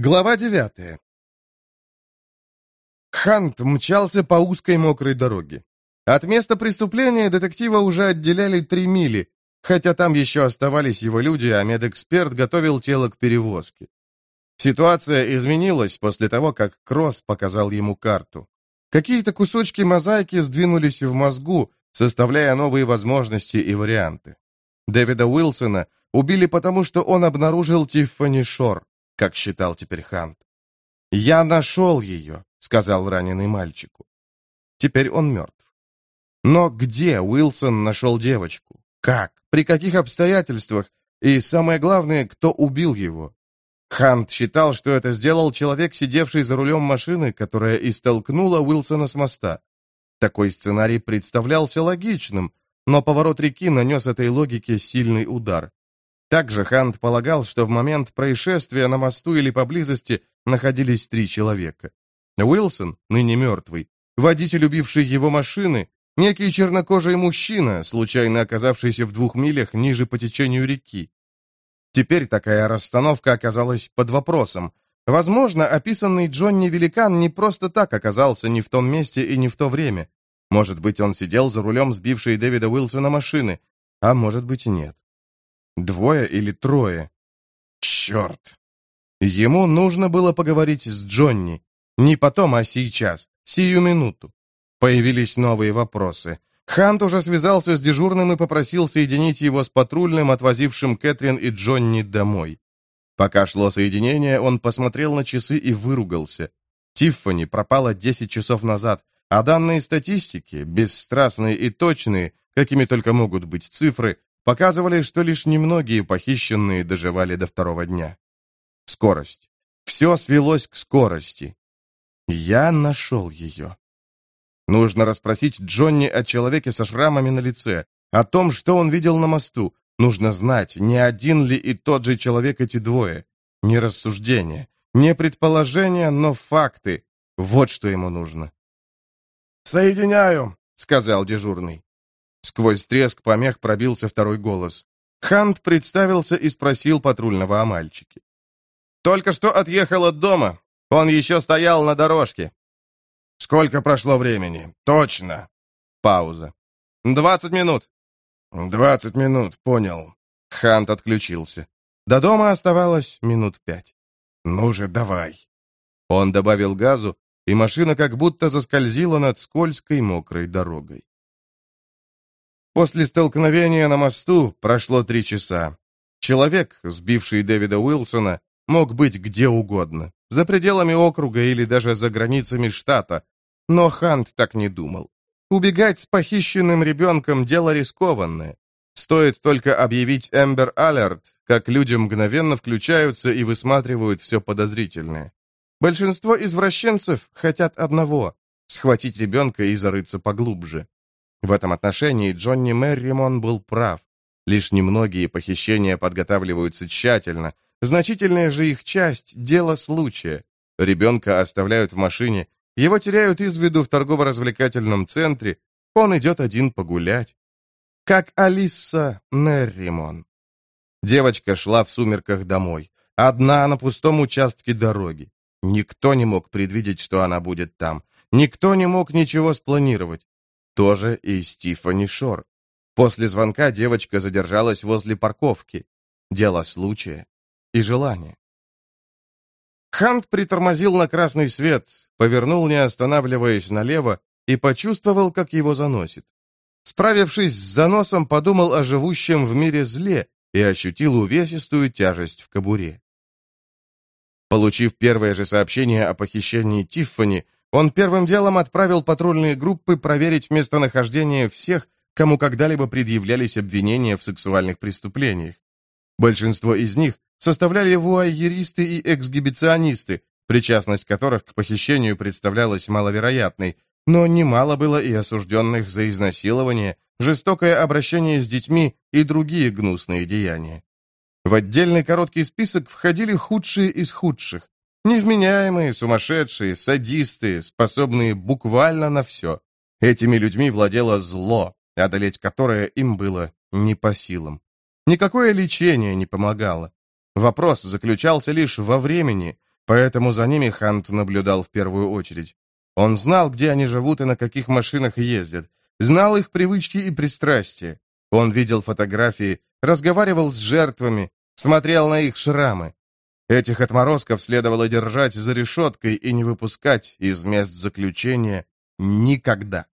Глава девятая. Хант мчался по узкой мокрой дороге. От места преступления детектива уже отделяли три мили, хотя там еще оставались его люди, а медэксперт готовил тело к перевозке. Ситуация изменилась после того, как Кросс показал ему карту. Какие-то кусочки мозаики сдвинулись в мозгу, составляя новые возможности и варианты. Дэвида Уилсона убили потому, что он обнаружил Тиффани Шор, как считал теперь Хант. «Я нашел ее», — сказал раненый мальчику. Теперь он мертв. Но где Уилсон нашел девочку? Как? При каких обстоятельствах? И самое главное, кто убил его? Хант считал, что это сделал человек, сидевший за рулем машины, которая и столкнула Уилсона с моста. Такой сценарий представлялся логичным, но поворот реки нанес этой логике сильный удар. Также Хант полагал, что в момент происшествия на мосту или поблизости находились три человека. Уилсон, ныне мертвый, водитель, убивший его машины, некий чернокожий мужчина, случайно оказавшийся в двух милях ниже по течению реки. Теперь такая расстановка оказалась под вопросом. Возможно, описанный Джонни Великан не просто так оказался не в том месте и не в то время. Может быть, он сидел за рулем сбившей Дэвида Уилсона машины, а может быть и нет. Двое или трое. Черт! Ему нужно было поговорить с Джонни. Не потом, а сейчас, сию минуту. Появились новые вопросы. Хант уже связался с дежурным и попросил соединить его с патрульным, отвозившим Кэтрин и Джонни домой. Пока шло соединение, он посмотрел на часы и выругался. Тиффани пропала 10 часов назад, а данные статистики, бесстрастные и точные, какими только могут быть цифры, показывали, что лишь немногие похищенные доживали до второго дня. Скорость. Все свелось к скорости. Я нашел ее. Нужно расспросить Джонни о человеке со шрамами на лице, о том, что он видел на мосту. Нужно знать, не один ли и тот же человек эти двое. Не рассуждения, не предположения, но факты. Вот что ему нужно. «Соединяю», — сказал дежурный. Сквозь треск помех пробился второй голос. Хант представился и спросил патрульного о мальчике. «Только что отъехал от дома. Он еще стоял на дорожке». «Сколько прошло времени? Точно!» Пауза. «Двадцать минут». «Двадцать минут, понял». Хант отключился. До дома оставалось минут пять. «Ну же, давай». Он добавил газу, и машина как будто заскользила над скользкой мокрой дорогой. После столкновения на мосту прошло три часа. Человек, сбивший Дэвида Уилсона, мог быть где угодно, за пределами округа или даже за границами штата. Но Хант так не думал. Убегать с похищенным ребенком – дело рискованное. Стоит только объявить Эмбер Алерт, как люди мгновенно включаются и высматривают все подозрительное. Большинство извращенцев хотят одного – схватить ребенка и зарыться поглубже. В этом отношении Джонни Мерримон был прав. Лишь немногие похищения подготавливаются тщательно. Значительная же их часть – дело случая. Ребенка оставляют в машине, его теряют из виду в торгово-развлекательном центре, он идет один погулять. Как Алиса Мерримон. Девочка шла в сумерках домой, одна на пустом участке дороги. Никто не мог предвидеть, что она будет там. Никто не мог ничего спланировать. Тоже и Стифани Шор. После звонка девочка задержалась возле парковки. Дело случая и желания. Хант притормозил на красный свет, повернул, не останавливаясь налево, и почувствовал, как его заносит. Справившись с заносом, подумал о живущем в мире зле и ощутил увесистую тяжесть в кобуре. Получив первое же сообщение о похищении Тиффани, он первым делом отправил патрульные группы проверить местонахождение всех, кому когда-либо предъявлялись обвинения в сексуальных преступлениях. Большинство из них составляли вуайеристы и эксгибиционисты, причастность которых к похищению представлялась маловероятной, но немало было и осужденных за изнасилование, жестокое обращение с детьми и другие гнусные деяния. В отдельный короткий список входили худшие из худших, Невменяемые, сумасшедшие, садисты, способные буквально на все. Этими людьми владело зло, одолеть которое им было не по силам. Никакое лечение не помогало. Вопрос заключался лишь во времени, Поэтому за ними Хант наблюдал в первую очередь. Он знал, где они живут и на каких машинах ездят. Знал их привычки и пристрастия. Он видел фотографии, разговаривал с жертвами, смотрел на их шрамы. Этих отморозков следовало держать за решеткой и не выпускать из мест заключения никогда.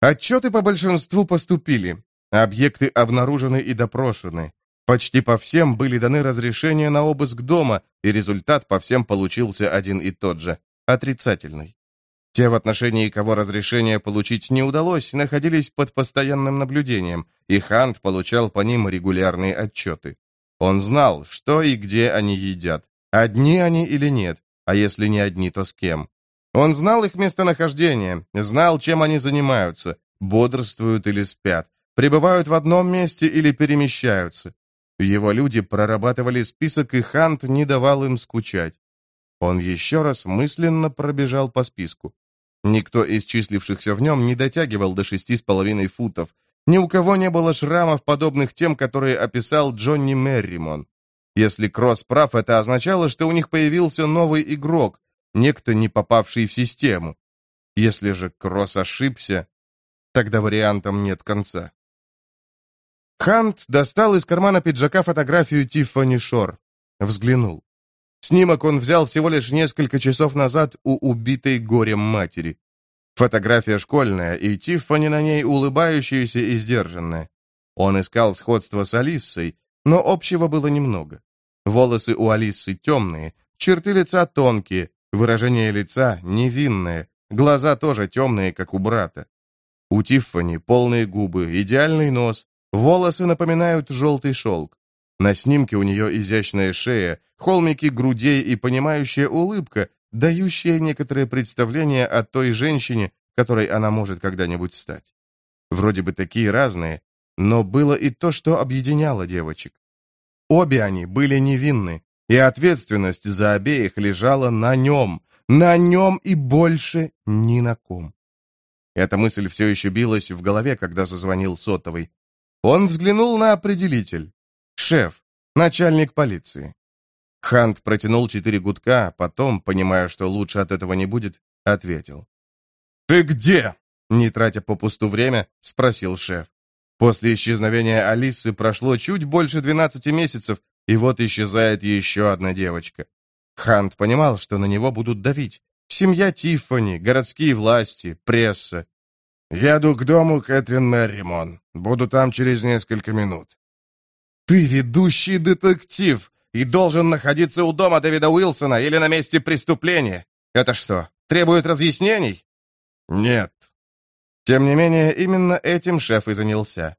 Отчеты по большинству поступили. Объекты обнаружены и допрошены. Почти по всем были даны разрешения на обыск дома, и результат по всем получился один и тот же – отрицательный. Те, в отношении кого разрешение получить не удалось, находились под постоянным наблюдением, и Хант получал по ним регулярные отчеты. Он знал, что и где они едят, одни они или нет, а если не одни, то с кем. Он знал их местонахождение, знал, чем они занимаются, бодрствуют или спят, пребывают в одном месте или перемещаются. Его люди прорабатывали список, и Хант не давал им скучать. Он еще раз мысленно пробежал по списку. Никто из числившихся в нем не дотягивал до шести с половиной футов. Ни у кого не было шрамов, подобных тем, которые описал Джонни Мерримон. Если Кросс прав, это означало, что у них появился новый игрок, некто, не попавший в систему. Если же Кросс ошибся, тогда вариантам нет конца. Хант достал из кармана пиджака фотографию Тиффани Шор. Взглянул. Снимок он взял всего лишь несколько часов назад у убитой горем матери. Фотография школьная, и Тиффани на ней улыбающаяся и сдержанная. Он искал сходство с Алиссой, но общего было немного. Волосы у Алисы темные, черты лица тонкие, выражение лица невинное, глаза тоже темные, как у брата. У Тиффани полные губы, идеальный нос, Волосы напоминают желтый шелк. На снимке у нее изящная шея, холмики грудей и понимающая улыбка, дающая некоторое представление о той женщине, которой она может когда-нибудь стать. Вроде бы такие разные, но было и то, что объединяло девочек. Обе они были невинны, и ответственность за обеих лежала на нем, на нем и больше ни на ком. Эта мысль все еще билась в голове, когда зазвонил сотовый. Он взглянул на определитель. «Шеф, начальник полиции». Хант протянул четыре гудка, потом, понимая, что лучше от этого не будет, ответил. «Ты где?» Не тратя попусту время, спросил шеф. После исчезновения Алисы прошло чуть больше 12 месяцев, и вот исчезает еще одна девочка. Хант понимал, что на него будут давить. Семья Тиффани, городские власти, пресса. «Еду к дому Кэтрин Мерримон. Буду там через несколько минут». «Ты ведущий детектив и должен находиться у дома Дэвида Уилсона или на месте преступления. Это что, требует разъяснений?» «Нет». Тем не менее, именно этим шеф и занялся.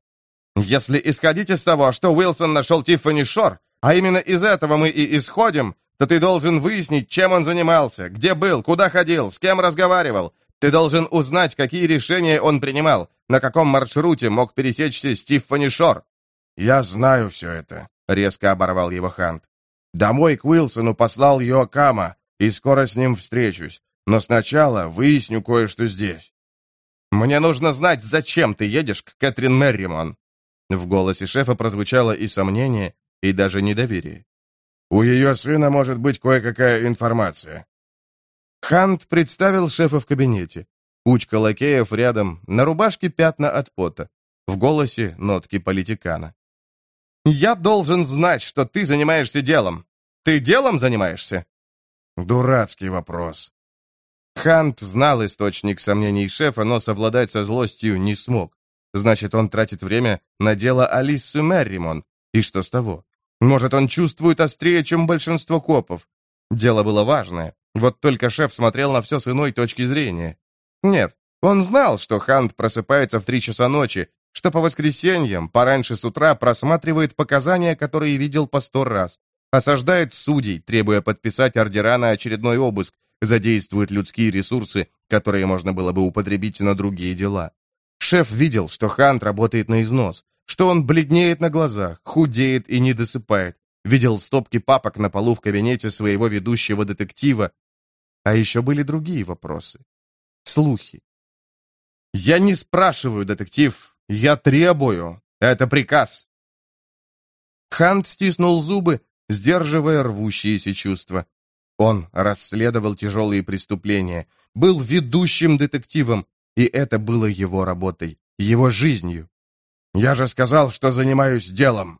«Если исходить из того, что Уилсон нашел Тиффани Шор, а именно из этого мы и исходим, то ты должен выяснить, чем он занимался, где был, куда ходил, с кем разговаривал, ты должен узнать, какие решения он принимал, на каком маршруте мог пересечься с Тиффани Шор». «Я знаю все это», — резко оборвал его Хант. «Домой к Уилсону послал Йокама, и скоро с ним встречусь. Но сначала выясню кое-что здесь». «Мне нужно знать, зачем ты едешь к Кэтрин Мерримон». В голосе шефа прозвучало и сомнение, и даже недоверие. «У ее сына может быть кое-какая информация. Хант представил шефа в кабинете. Кучка лакеев рядом, на рубашке пятна от пота. В голосе нотки политикана. «Я должен знать, что ты занимаешься делом. Ты делом занимаешься?» Дурацкий вопрос. Хант знал источник сомнений шефа, но совладать со злостью не смог. Значит, он тратит время на дело Алисы Мерримон. И что с того? Может, он чувствует острее, чем большинство копов. Дело было важное. Вот только шеф смотрел на все с иной точки зрения. Нет, он знал, что Хант просыпается в три часа ночи, что по воскресеньям, пораньше с утра, просматривает показания, которые видел по сто раз, осаждает судей, требуя подписать ордера на очередной обыск, задействует людские ресурсы, которые можно было бы употребить на другие дела. Шеф видел, что Хант работает на износ, что он бледнеет на глазах, худеет и не досыпает, видел стопки папок на полу в кабинете своего ведущего детектива, а еще были другие вопросы. Слухи. «Я не спрашиваю, детектив. Я требую. Это приказ». Хант стиснул зубы, сдерживая рвущиеся чувства. Он расследовал тяжелые преступления, был ведущим детективом, и это было его работой, его жизнью. «Я же сказал, что занимаюсь делом!»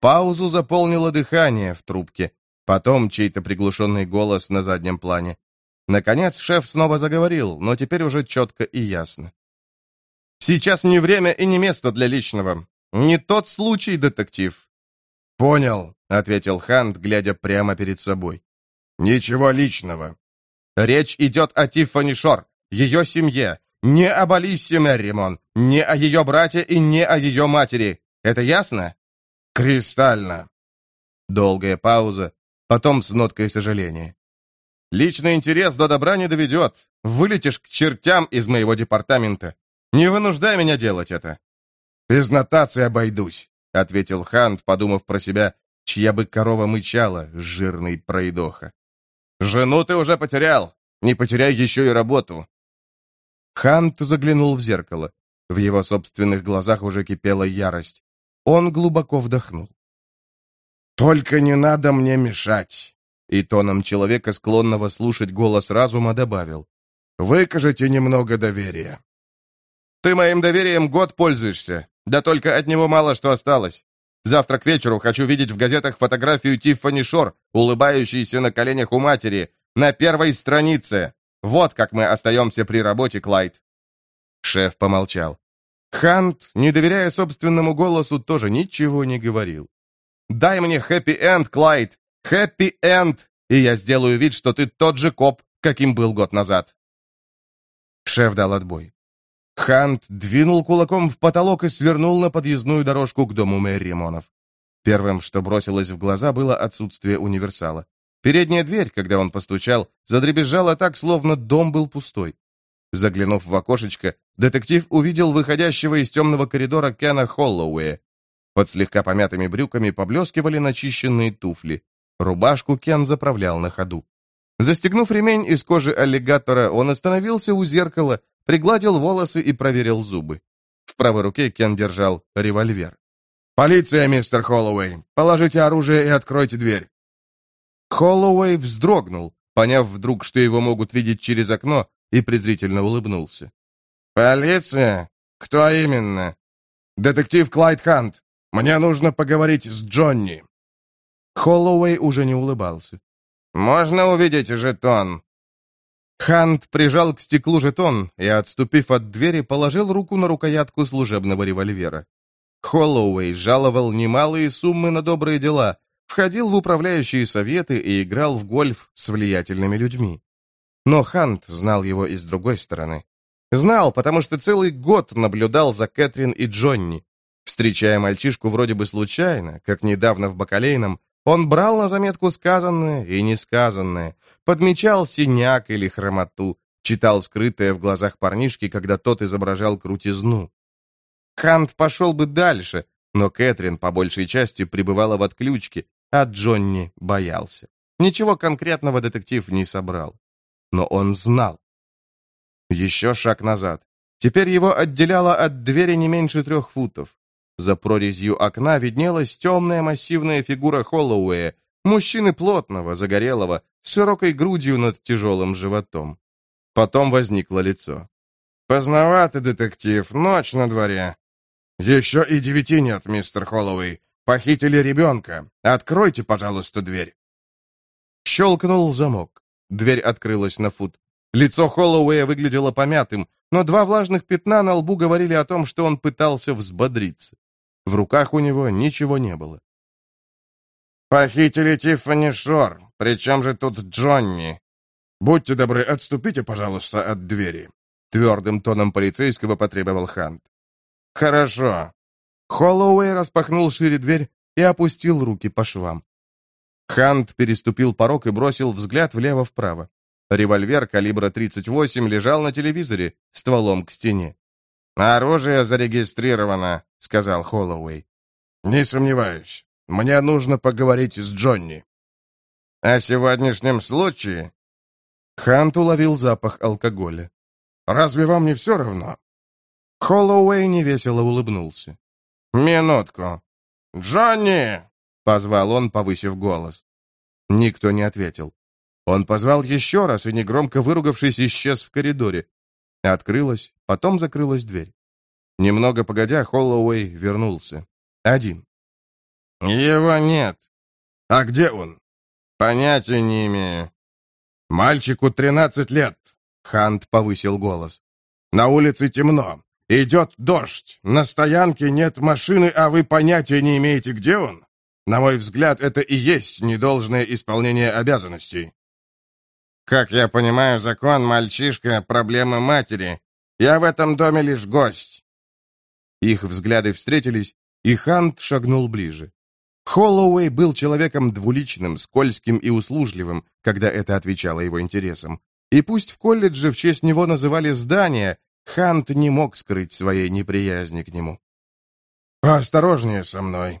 Паузу заполнило дыхание в трубке, потом чей-то приглушенный голос на заднем плане. Наконец шеф снова заговорил, но теперь уже четко и ясно. «Сейчас не время и не место для личного. Не тот случай, детектив». «Понял», — ответил Хант, глядя прямо перед собой. «Ничего личного». «Речь идет о Тиффани Шор, ее семье, не об Алисе Мерримон, не о ее брате и не о ее матери. Это ясно?» «Кристально». Долгая пауза, потом с ноткой сожаления. «Личный интерес до добра не доведет. Вылетишь к чертям из моего департамента. Не вынуждай меня делать это». «Без нотации обойдусь», — ответил Хант, подумав про себя, чья бы корова мычала, жирный пройдоха. «Жену ты уже потерял. Не потеряй еще и работу». Хант заглянул в зеркало. В его собственных глазах уже кипела ярость. Он глубоко вдохнул. «Только не надо мне мешать!» И тоном человека, склонного слушать голос разума, добавил. «Выкажите немного доверия». «Ты моим доверием год пользуешься, да только от него мало что осталось. Завтра к вечеру хочу видеть в газетах фотографию Тиффани Шор, улыбающейся на коленях у матери, на первой странице. Вот как мы остаемся при работе, Клайд». Шеф помолчал. Хант, не доверяя собственному голосу, тоже ничего не говорил. «Дай мне хэппи-энд, Клайд! Хэппи-энд! И я сделаю вид, что ты тот же коп, каким был год назад!» Шеф дал отбой. Хант двинул кулаком в потолок и свернул на подъездную дорожку к дому Мерримонов. Первым, что бросилось в глаза, было отсутствие универсала. Передняя дверь, когда он постучал, задребезжала так, словно дом был пустой. Заглянув в окошечко, детектив увидел выходящего из темного коридора Кена Холлоуэя. Под слегка помятыми брюками поблескивали начищенные туфли. Рубашку Кен заправлял на ходу. Застегнув ремень из кожи аллигатора, он остановился у зеркала, пригладил волосы и проверил зубы. В правой руке Кен держал револьвер. «Полиция, мистер Холлоуэй! Положите оружие и откройте дверь!» Холлоуэй вздрогнул, поняв вдруг, что его могут видеть через окно, и презрительно улыбнулся. «Полиция? Кто именно?» «Детектив Клайд Хант. Мне нужно поговорить с Джонни». Холлоуэй уже не улыбался. «Можно увидеть жетон?» Хант прижал к стеклу жетон и, отступив от двери, положил руку на рукоятку служебного револьвера. Холлоуэй жаловал немалые суммы на добрые дела, входил в управляющие советы и играл в гольф с влиятельными людьми. Но Хант знал его и с другой стороны. Знал, потому что целый год наблюдал за Кэтрин и Джонни. Встречая мальчишку вроде бы случайно, как недавно в Бакалейном, он брал на заметку сказанное и несказанное, подмечал синяк или хромоту, читал скрытое в глазах парнишки, когда тот изображал крутизну. Хант пошел бы дальше, но Кэтрин по большей части пребывала в отключке, а Джонни боялся. Ничего конкретного детектив не собрал но он знал. Еще шаг назад. Теперь его отделяло от двери не меньше трех футов. За прорезью окна виднелась темная массивная фигура Холлоуэя, мужчины плотного, загорелого, с широкой грудью над тяжелым животом. Потом возникло лицо. «Поздновато, детектив, ночь на дворе». «Еще и девяти нет, мистер Холлоуэй. Похитили ребенка. Откройте, пожалуйста, дверь». Щелкнул замок. Дверь открылась на фут. Лицо Холлоуэя выглядело помятым, но два влажных пятна на лбу говорили о том, что он пытался взбодриться. В руках у него ничего не было. «Похитили Тиффани Шор. Причем же тут Джонни? Будьте добры, отступите, пожалуйста, от двери», — твердым тоном полицейского потребовал Хант. «Хорошо». Холлоуэй распахнул шире дверь и опустил руки по швам. Хант переступил порог и бросил взгляд влево-вправо. Револьвер калибра 38 лежал на телевизоре, стволом к стене. «Оружие зарегистрировано», — сказал Холлоуэй. «Не сомневаюсь. Мне нужно поговорить с Джонни». «О сегодняшнем случае?» Хант уловил запах алкоголя. «Разве вам не все равно?» Холлоуэй невесело улыбнулся. «Минутку. Джонни!» позвал он, повысив голос. Никто не ответил. Он позвал еще раз и, негромко выругавшись, исчез в коридоре. Открылась, потом закрылась дверь. Немного погодя, Холлоуэй вернулся. Один. «Его нет. А где он?» «Понятия не имею». «Мальчику тринадцать лет», — Хант повысил голос. «На улице темно. Идет дождь. На стоянке нет машины, а вы понятия не имеете, где он? На мой взгляд, это и есть недолжное исполнение обязанностей». «Как я понимаю, закон, мальчишка, проблемы матери. Я в этом доме лишь гость». Их взгляды встретились, и Хант шагнул ближе. Холлоуэй был человеком двуличным, скользким и услужливым, когда это отвечало его интересам. И пусть в колледже в честь него называли здание, Хант не мог скрыть своей неприязни к нему. «Осторожнее со мной».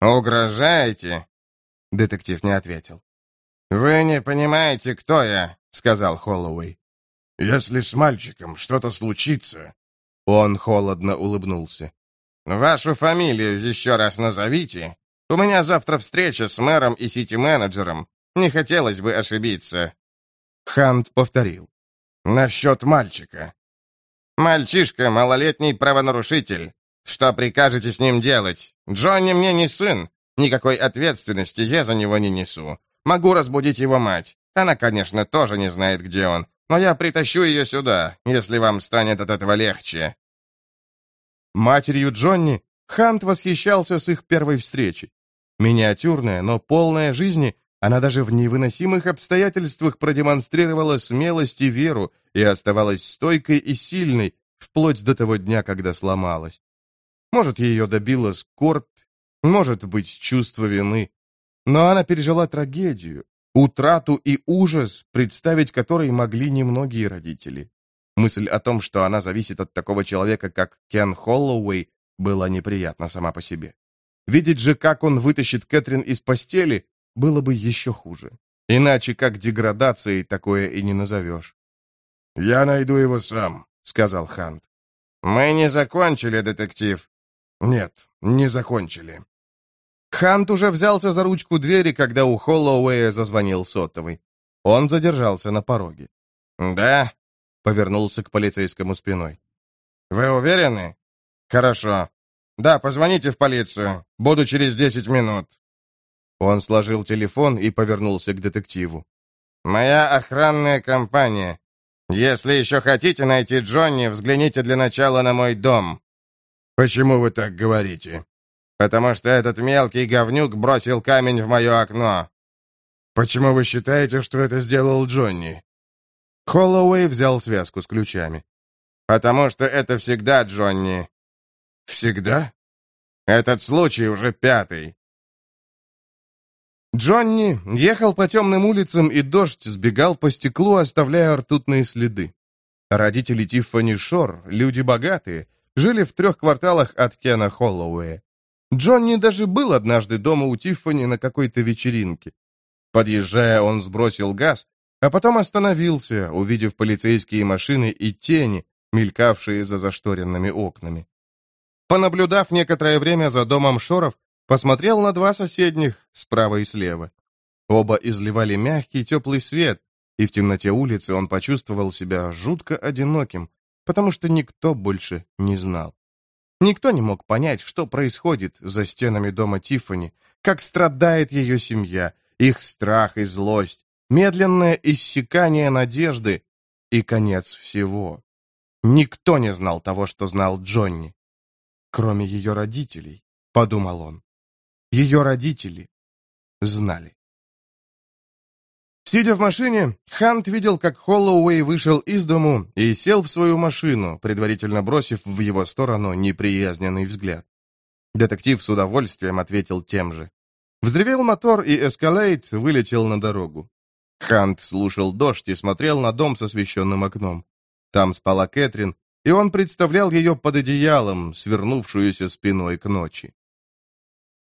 «Угрожаете?» Детектив не ответил. «Вы не понимаете, кто я», — сказал Холлоуэй. «Если с мальчиком что-то случится...» Он холодно улыбнулся. «Вашу фамилию еще раз назовите. У меня завтра встреча с мэром и сити-менеджером. Не хотелось бы ошибиться». Хант повторил. «Насчет мальчика». «Мальчишка — малолетний правонарушитель. Что прикажете с ним делать? Джонни мне не сын. Никакой ответственности я за него не несу. Могу разбудить его мать. Она, конечно, тоже не знает, где он. Но я притащу ее сюда, если вам станет от этого легче». Матерью Джонни Хант восхищался с их первой встречи. Миниатюрная, но полная жизни, она даже в невыносимых обстоятельствах продемонстрировала смелость и веру и оставалась стойкой и сильной, вплоть до того дня, когда сломалась. Может, ее добила скорбь, может быть, чувство вины. Но она пережила трагедию, утрату и ужас, представить который могли немногие родители. Мысль о том, что она зависит от такого человека, как Кен Холлоуэй, была неприятна сама по себе. Видеть же, как он вытащит Кэтрин из постели, было бы еще хуже. Иначе как деградацией такое и не назовешь. «Я найду его сам», — сказал Хант. «Мы не закончили, детектив». «Нет, не закончили». Хант уже взялся за ручку двери, когда у Холлоуэя зазвонил сотовый. Он задержался на пороге. «Да?» — повернулся к полицейскому спиной. «Вы уверены?» «Хорошо. Да, позвоните в полицию. Буду через десять минут». Он сложил телефон и повернулся к детективу. «Моя охранная компания. Если еще хотите найти Джонни, взгляните для начала на мой дом». «Почему вы так говорите?» «Потому что этот мелкий говнюк бросил камень в мое окно». «Почему вы считаете, что это сделал Джонни?» Холлоуэй взял связку с ключами. «Потому что это всегда Джонни». «Всегда?» «Этот случай уже пятый». Джонни ехал по темным улицам, и дождь сбегал по стеклу, оставляя ртутные следы. Родители Тиффани Шор, люди богатые, жили в трех кварталах от Кена Холлоуэя. Джонни даже был однажды дома у Тиффани на какой-то вечеринке. Подъезжая, он сбросил газ, а потом остановился, увидев полицейские машины и тени, мелькавшие за зашторенными окнами. Понаблюдав некоторое время за домом Шоров, посмотрел на два соседних, справа и слева. Оба изливали мягкий теплый свет, и в темноте улицы он почувствовал себя жутко одиноким, потому что никто больше не знал. Никто не мог понять, что происходит за стенами дома Тиффани, как страдает ее семья, их страх и злость, медленное иссякание надежды и конец всего. Никто не знал того, что знал Джонни. Кроме ее родителей, подумал он. Ее родители знали. Сидя в машине, Хант видел, как Холлоуэй вышел из дому и сел в свою машину, предварительно бросив в его сторону неприязненный взгляд. Детектив с удовольствием ответил тем же. Взревел мотор, и эскалейт вылетел на дорогу. Хант слушал дождь и смотрел на дом с освещенным окном. Там спала Кэтрин, и он представлял ее под одеялом, свернувшуюся спиной к ночи.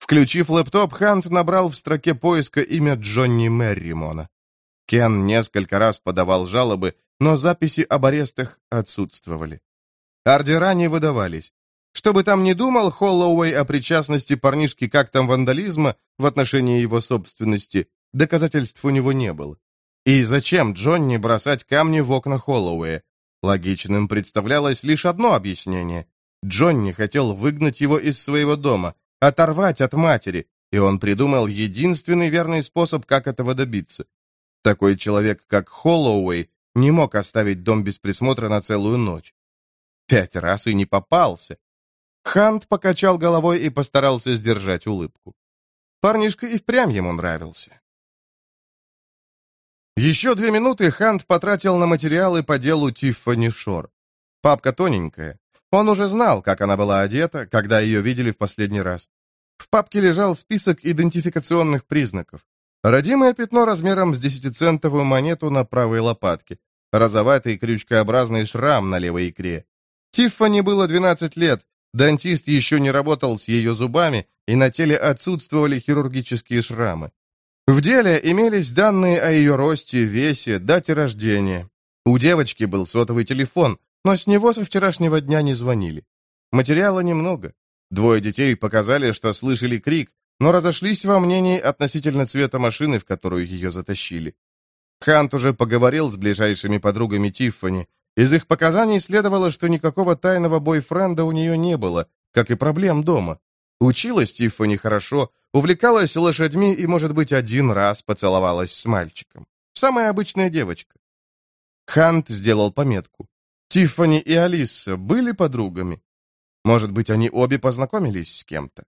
Включив лэптоп, Хант набрал в строке поиска имя Джонни Мерримона. Кен несколько раз подавал жалобы, но записи об арестах отсутствовали. Ордера не выдавались. Что бы там ни думал Холлоуэй о причастности парнишки к актам вандализма в отношении его собственности, Доказательств у него не было. И зачем Джонни бросать камни в окна Холлоуэя? Логичным представлялось лишь одно объяснение. Джонни хотел выгнать его из своего дома, оторвать от матери, и он придумал единственный верный способ, как этого добиться. Такой человек, как Холлоуэй, не мог оставить дом без присмотра на целую ночь. Пять раз и не попался. Хант покачал головой и постарался сдержать улыбку. Парнишка и впрямь ему нравился. Еще две минуты Хант потратил на материалы по делу Тиффани Шор. Папка тоненькая. Он уже знал, как она была одета, когда ее видели в последний раз. В папке лежал список идентификационных признаков. Родимое пятно размером с десятицентовую монету на правой лопатке. Розоватый крючкообразный шрам на левой икре. Тиффани было 12 лет, дантист еще не работал с ее зубами, и на теле отсутствовали хирургические шрамы. В деле имелись данные о ее росте, весе, дате рождения. У девочки был сотовый телефон, но с него со вчерашнего дня не звонили. Материала немного. Двое детей показали, что слышали крик, но разошлись во мнении относительно цвета машины, в которую ее затащили. Хант уже поговорил с ближайшими подругами Тиффани. Из их показаний следовало, что никакого тайного бойфренда у нее не было, как и проблем дома. Училась Тиффани хорошо, увлекалась лошадьми и, может быть, один раз поцеловалась с мальчиком. Самая обычная девочка. Хант сделал пометку. Тиффани и Алиса были подругами. Может быть, они обе познакомились с кем-то.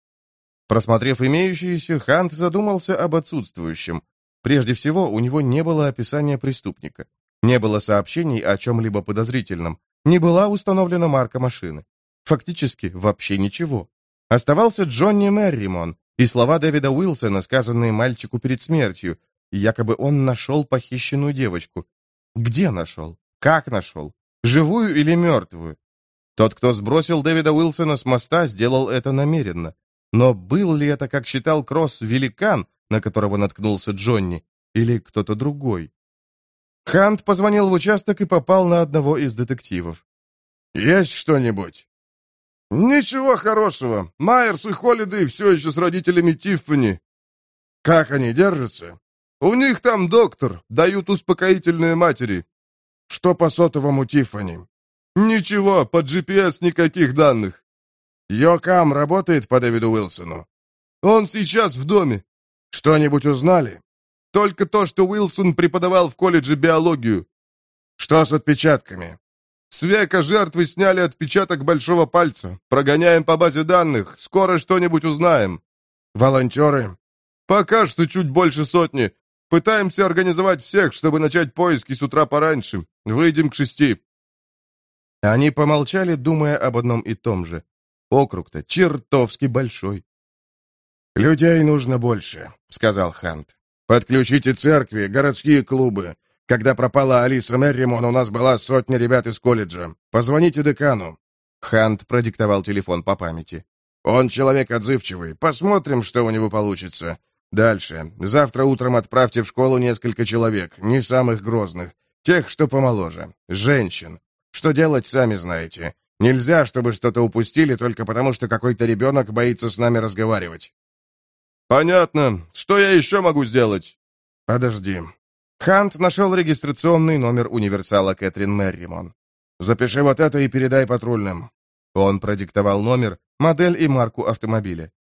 Просмотрев имеющиеся, Хант задумался об отсутствующем. Прежде всего, у него не было описания преступника. Не было сообщений о чем-либо подозрительном. Не была установлена марка машины. Фактически, вообще ничего. Оставался Джонни Мерримон и слова Дэвида Уилсона, сказанные мальчику перед смертью. Якобы он нашел похищенную девочку. Где нашел? Как нашел? Живую или мертвую? Тот, кто сбросил Дэвида Уилсона с моста, сделал это намеренно. Но был ли это, как считал Кросс, великан, на которого наткнулся Джонни, или кто-то другой? Хант позвонил в участок и попал на одного из детективов. «Есть что-нибудь?» «Ничего хорошего. Майерс и Холидей все еще с родителями Тиффани». «Как они держатся?» «У них там доктор. Дают успокоительные матери. Что по сотовому Тиффани? Ничего, по GPS никаких данных. Йокам работает по Дэвиду Уилсону? Он сейчас в доме. Что-нибудь узнали? Только то, что Уилсон преподавал в колледже биологию. Что с отпечатками? С века жертвы сняли отпечаток большого пальца. Прогоняем по базе данных. Скоро что-нибудь узнаем. Волонтеры? Пока что чуть больше сотни. Пытаемся организовать всех, чтобы начать поиски с утра пораньше. Выйдем к шести». Они помолчали, думая об одном и том же. Округ-то чертовски большой. «Людей нужно больше», — сказал Хант. «Подключите церкви, городские клубы. Когда пропала Алиса Мерримон, у нас была сотня ребят из колледжа. Позвоните декану». Хант продиктовал телефон по памяти. «Он человек отзывчивый. Посмотрим, что у него получится. Дальше. Завтра утром отправьте в школу несколько человек, не самых грозных. Тех, что помоложе. Женщин. Что делать, сами знаете. Нельзя, чтобы что-то упустили только потому, что какой-то ребенок боится с нами разговаривать. Понятно. Что я еще могу сделать? Подожди. Хант нашел регистрационный номер универсала Кэтрин Мерримон. Запиши вот это и передай патрульным. Он продиктовал номер, модель и марку автомобиля.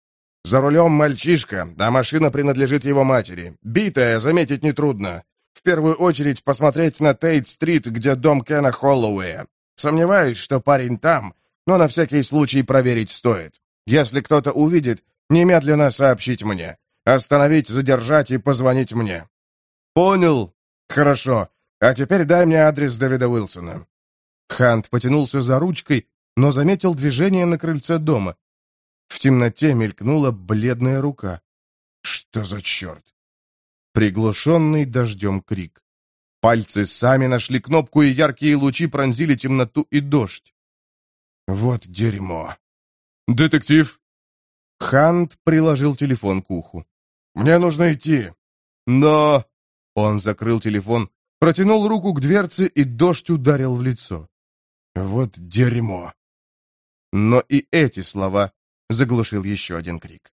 За рулем мальчишка, а машина принадлежит его матери. Битая, заметить нетрудно. В первую очередь посмотреть на Тейт-стрит, где дом Кена Холлоуэя. Сомневаюсь, что парень там, но на всякий случай проверить стоит. Если кто-то увидит, немедленно сообщить мне. Остановить, задержать и позвонить мне. Понял. Хорошо. А теперь дай мне адрес Дэвида Уилсона. Хант потянулся за ручкой, но заметил движение на крыльце дома. В темноте мелькнула бледная рука. Что за черт? Приглушенный дождем крик. Пальцы сами нашли кнопку, и яркие лучи пронзили темноту и дождь. Вот дерьмо. «Детектив?» Хант приложил телефон к уху. «Мне нужно идти». «Но...» Он закрыл телефон, протянул руку к дверце, и дождь ударил в лицо. «Вот дерьмо». Но и эти слова заглушил еще один крик.